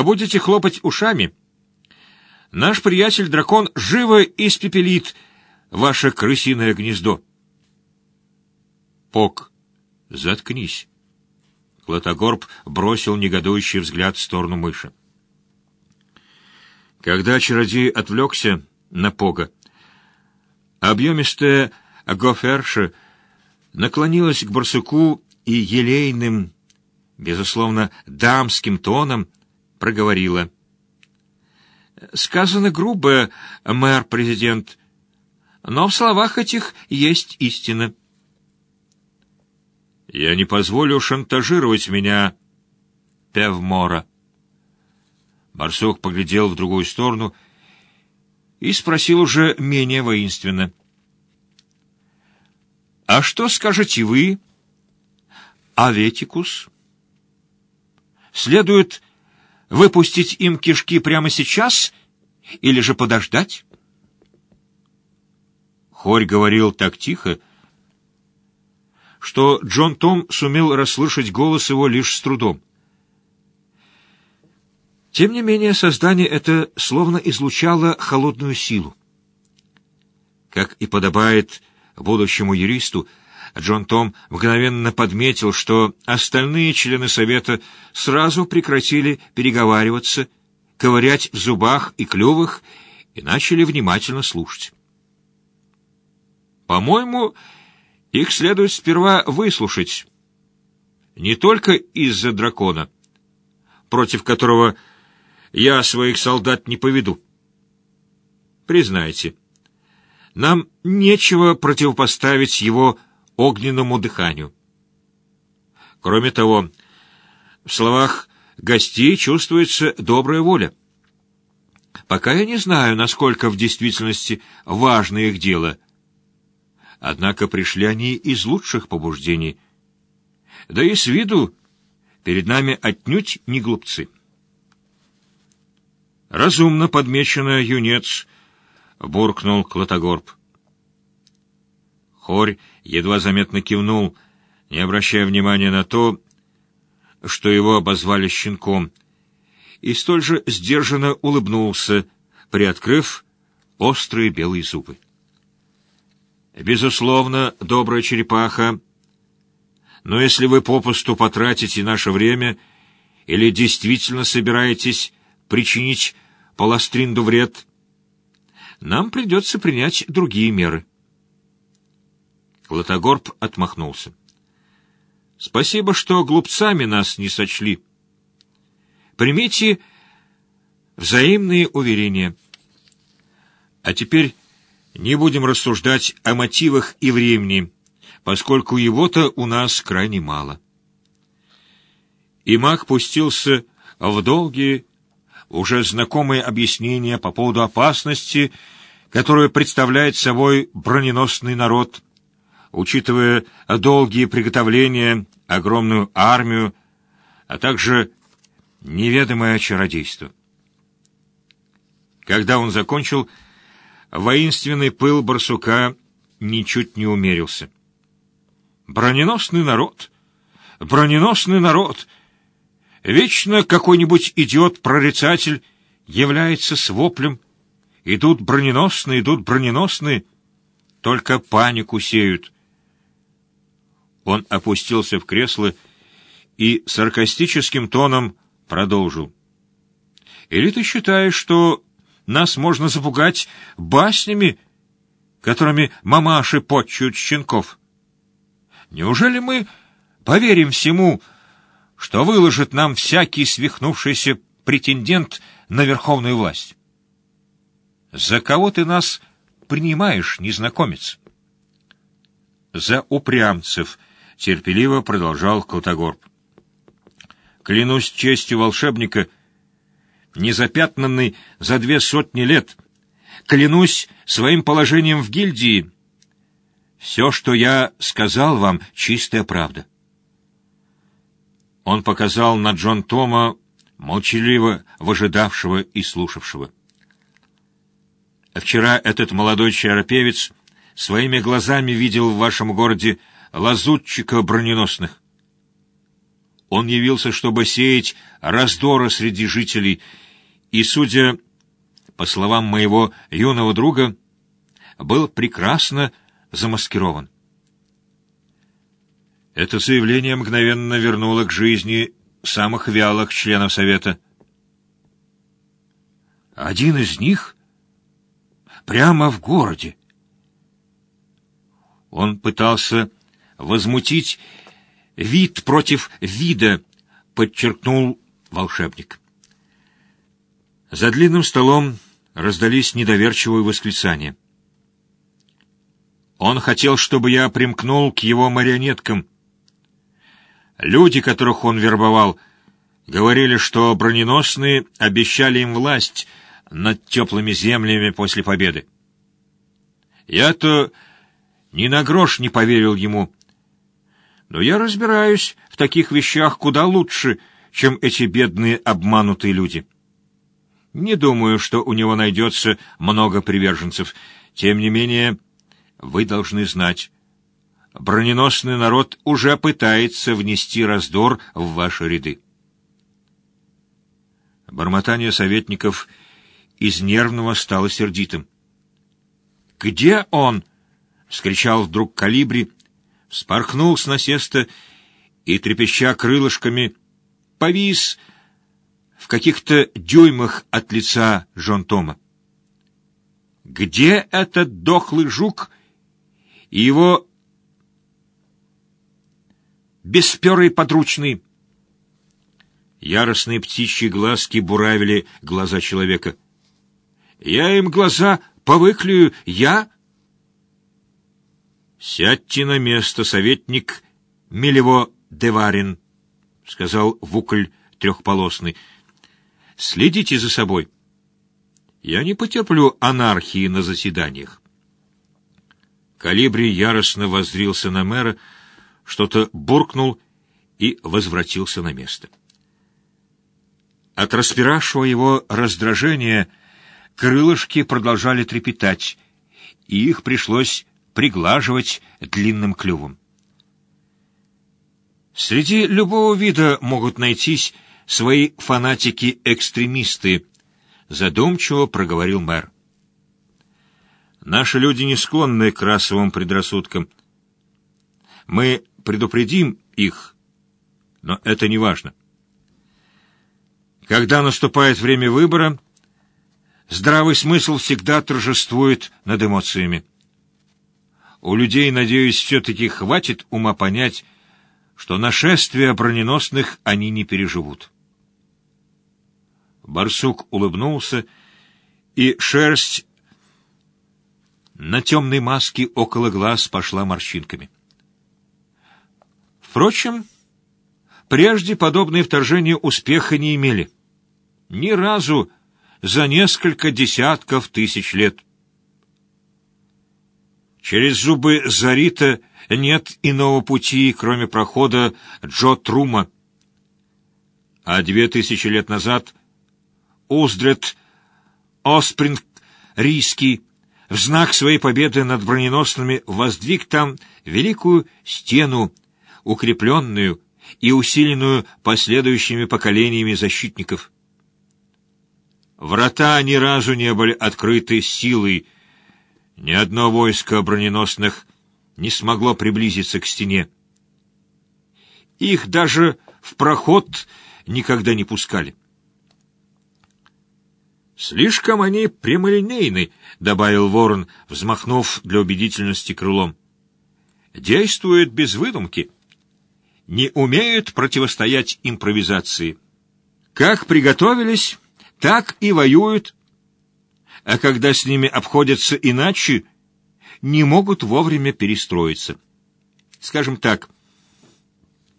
А будете хлопать ушами, наш приятель-дракон живо испепелит ваше крысиное гнездо. Пок, заткнись. Клотогорб бросил негодующий взгляд в сторону мыши. Когда чародей отвлекся на Пога, объемистая Гоферша наклонилась к барсуку и елейным, безусловно, дамским тоном проговорила. «Сказано грубо, мэр-президент, но в словах этих есть истина». «Я не позволю шантажировать меня, Певмора». Барсук поглядел в другую сторону и спросил уже менее воинственно. «А что скажете вы, Аветикус? Следует выпустить им кишки прямо сейчас или же подождать?» Хорь говорил так тихо, что Джон Том сумел расслышать голос его лишь с трудом. Тем не менее, создание это словно излучало холодную силу. Как и подобает будущему юристу, Джон Том мгновенно подметил, что остальные члены Совета сразу прекратили переговариваться, ковырять в зубах и клювах и начали внимательно слушать. «По-моему, их следует сперва выслушать. Не только из-за дракона, против которого я своих солдат не поведу. Признайте, нам нечего противопоставить его огненному дыханию. Кроме того, в словах гостей чувствуется добрая воля. Пока я не знаю, насколько в действительности важно их дело — Однако пришли они из лучших побуждений. Да и с виду перед нами отнюдь не глупцы. «Разумно подмечено, юнец», — буркнул Клотогорб. Хорь едва заметно кивнул, не обращая внимания на то, что его обозвали щенком, и столь же сдержанно улыбнулся, приоткрыв острые белые зубы. Безусловно, добрая черепаха, но если вы попусту потратите наше время или действительно собираетесь причинить Паластринду вред, нам придется принять другие меры. Клотогорб отмахнулся. Спасибо, что глупцами нас не сочли. Примите взаимные уверения. А теперь не будем рассуждать о мотивах и времени, поскольку его-то у нас крайне мало. И маг пустился в долгие, уже знакомые объяснения по поводу опасности, которую представляет собой броненосный народ, учитывая долгие приготовления, огромную армию, а также неведомое чародейство. Когда он закончил, воинственный пыл барсука ничуть не умерился. Броненосный народ, броненосный народ. Вечно какой-нибудь идиот-прорицатель является с воплем. Идут броненосные, идут броненосные, только панику сеют. Он опустился в кресло и саркастическим тоном продолжил. «Или ты считаешь, что нас можно запугать баснями, которыми мамаши подчуют щенков. Неужели мы поверим всему, что выложит нам всякий свихнувшийся претендент на верховную власть? За кого ты нас принимаешь, незнакомец? За упрямцев, терпеливо продолжал Клотогорб. Клянусь честью волшебника — незапятнанный за две сотни лет. Клянусь своим положением в гильдии. Все, что я сказал вам, чистая правда. Он показал на Джон Тома, молчаливо выжидавшего и слушавшего. Вчера этот молодой чаропевец своими глазами видел в вашем городе лазутчика броненосных. Он явился, чтобы сеять раздоры среди жителей, и, судя по словам моего юного друга, был прекрасно замаскирован. Это заявление мгновенно вернуло к жизни самых вялых членов Совета. Один из них прямо в городе. Он пытался возмутить вид против вида, подчеркнул волшебник. За длинным столом раздались недоверчивые восклицания. Он хотел, чтобы я примкнул к его марионеткам. Люди, которых он вербовал, говорили, что броненосные обещали им власть над теплыми землями после победы. Я-то ни на грош не поверил ему, но я разбираюсь в таких вещах куда лучше, чем эти бедные обманутые люди. Не думаю, что у него найдется много приверженцев. Тем не менее, вы должны знать, броненосный народ уже пытается внести раздор в ваши ряды. Бормотание советников из нервного стало сердитым. «Где он?» — вскричал вдруг Калибри, вспорхнул с насеста и, трепеща крылышками, повис в каких-то дюймах от лица Жон Тома. «Где этот дохлый жук и его бесперый подручный?» Яростные птичьи глазки буравили глаза человека. «Я им глаза повыклюю, я...» «Сядьте на место, советник Милево Деварин», — сказал Вукль трехполосный. Следите за собой. Я не потерплю анархии на заседаниях. Калибри яростно воззрился на мэра, что-то буркнул и возвратился на место. От распиравшего его раздражения крылышки продолжали трепетать, и их пришлось приглаживать длинным клювом. Среди любого вида могут найтись свои фанатики-экстремисты, задумчиво проговорил мэр. Наши люди не склонны к расовым предрассудкам. Мы предупредим их, но это не важно. Когда наступает время выбора, здравый смысл всегда торжествует над эмоциями. У людей, надеюсь, все-таки хватит ума понять, что нашествия броненосных они не переживут. Барсук улыбнулся, и шерсть на темной маске около глаз пошла морщинками. Впрочем, прежде подобные вторжения успеха не имели. Ни разу за несколько десятков тысяч лет. Через зубы Зарита нет иного пути, кроме прохода Джо Трума. А две тысячи лет назад Уздред Оспринг Рийский в знак своей победы над броненосными воздвиг там великую стену, укрепленную и усиленную последующими поколениями защитников. Врата ни разу не были открыты силой, ни одно войско броненосных не смогло приблизиться к стене. Их даже в проход никогда не пускали. «Слишком они прямолинейны», — добавил ворон, взмахнув для убедительности крылом. «Действуют без выдумки. Не умеют противостоять импровизации. Как приготовились, так и воюют. А когда с ними обходятся иначе, не могут вовремя перестроиться. Скажем так,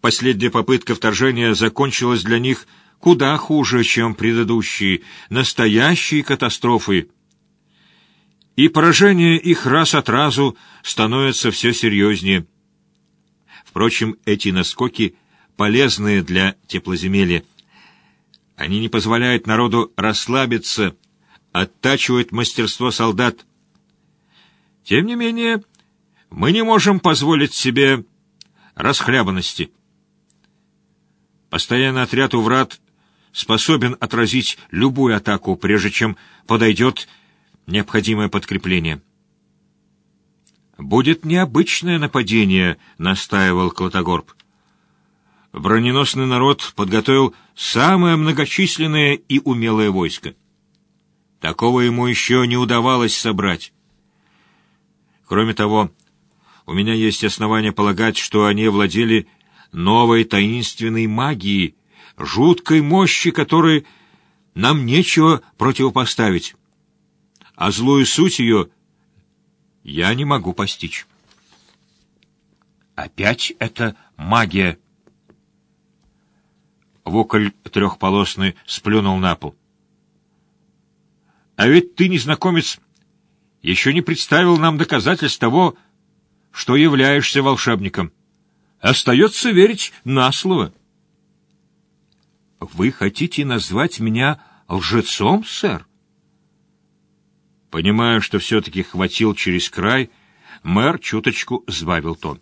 последняя попытка вторжения закончилась для них — куда хуже, чем предыдущие, настоящие катастрофы. И поражение их раз от разу становится все серьезнее. Впрочем, эти наскоки полезные для теплоземелья. Они не позволяют народу расслабиться, оттачивают мастерство солдат. Тем не менее, мы не можем позволить себе расхлябанности. Постоянный отряд у врат способен отразить любую атаку, прежде чем подойдет необходимое подкрепление. «Будет необычное нападение», — настаивал Клотогорб. Броненосный народ подготовил самое многочисленное и умелое войско. Такого ему еще не удавалось собрать. Кроме того, у меня есть основания полагать, что они владели новой таинственной магией, жуткой мощи, которой нам нечего противопоставить. А злую суть ее я не могу постичь. Опять это магия. Воколь трехполосный сплюнул на пол. А ведь ты, незнакомец, еще не представил нам доказательств того, что являешься волшебником. Остается верить на слово. Вы хотите назвать меня лжецом, сэр? Понимая, что все-таки хватил через край, мэр чуточку сбавил тон.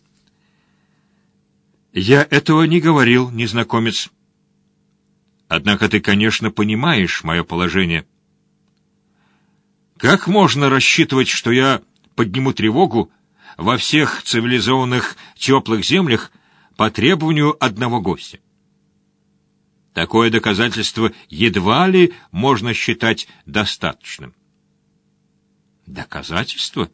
«Я этого не говорил, незнакомец. Однако ты, конечно, понимаешь мое положение. Как можно рассчитывать, что я подниму тревогу во всех цивилизованных теплых землях по требованию одного гостя?» Такое доказательство едва ли можно считать достаточным. Доказательство?